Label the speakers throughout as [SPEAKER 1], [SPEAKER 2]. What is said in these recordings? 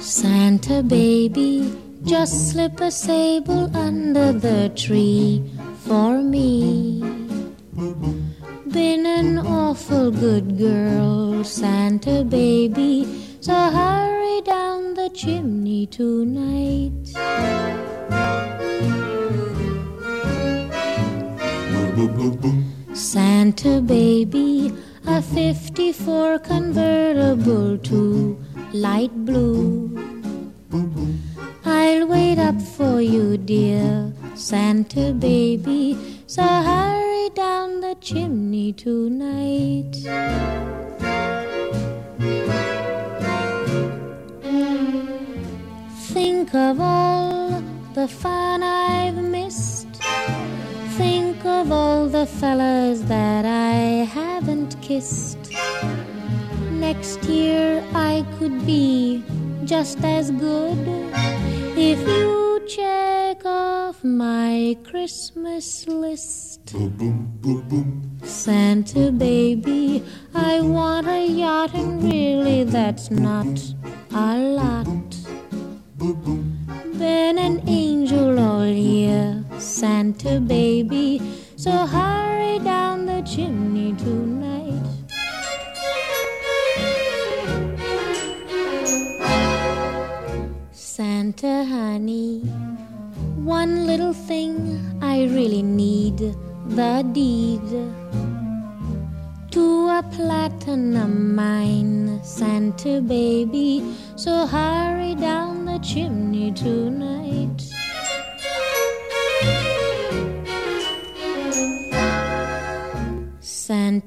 [SPEAKER 1] Santa baby, just slip a sable under the tree for me. Been an awful good girl, Santa baby, so hurry down the chimney tonight. Santa baby, a 54 convertible too light blue. I'll wait up for you, dear Santa baby, so hurry down the chimney tonight. Think of all the fun I've missed. Of all the fellas that I haven't kissed. Next year I could be just as good if you check off my Christmas list. Santa baby, I want a yacht, and really that's not a lot. Been an angel all year, Santa baby, so hurry down the chimney tonight. Santa honey, one little thing I really need the deed to a platinum mine, Santa baby. So hurry down the chimney tonight.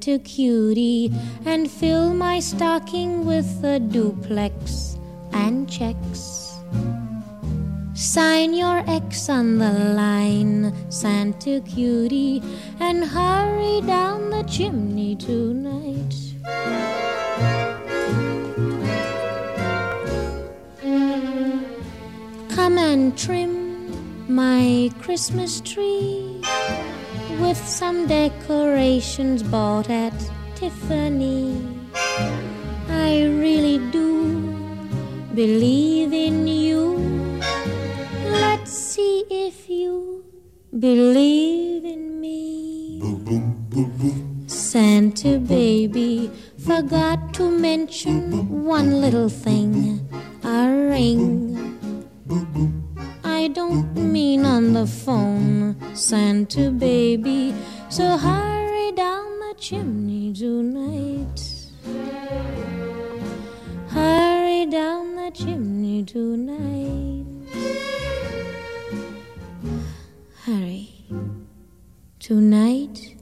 [SPEAKER 1] Santa cutie, and fill my stocking with a duplex and checks. Sign your X on the line, Santa cutie, and hurry down the chimney tonight. Come and trim my Christmas tree with some decorations bought at Tiffany. I really do believe in you. Let's see if you believe in me. Santa baby forgot to mention one little thing a ring. I don't mean on the phone, Santa baby. So hurry down the chimney tonight. Hurry down the chimney tonight. Hurry. Tonight.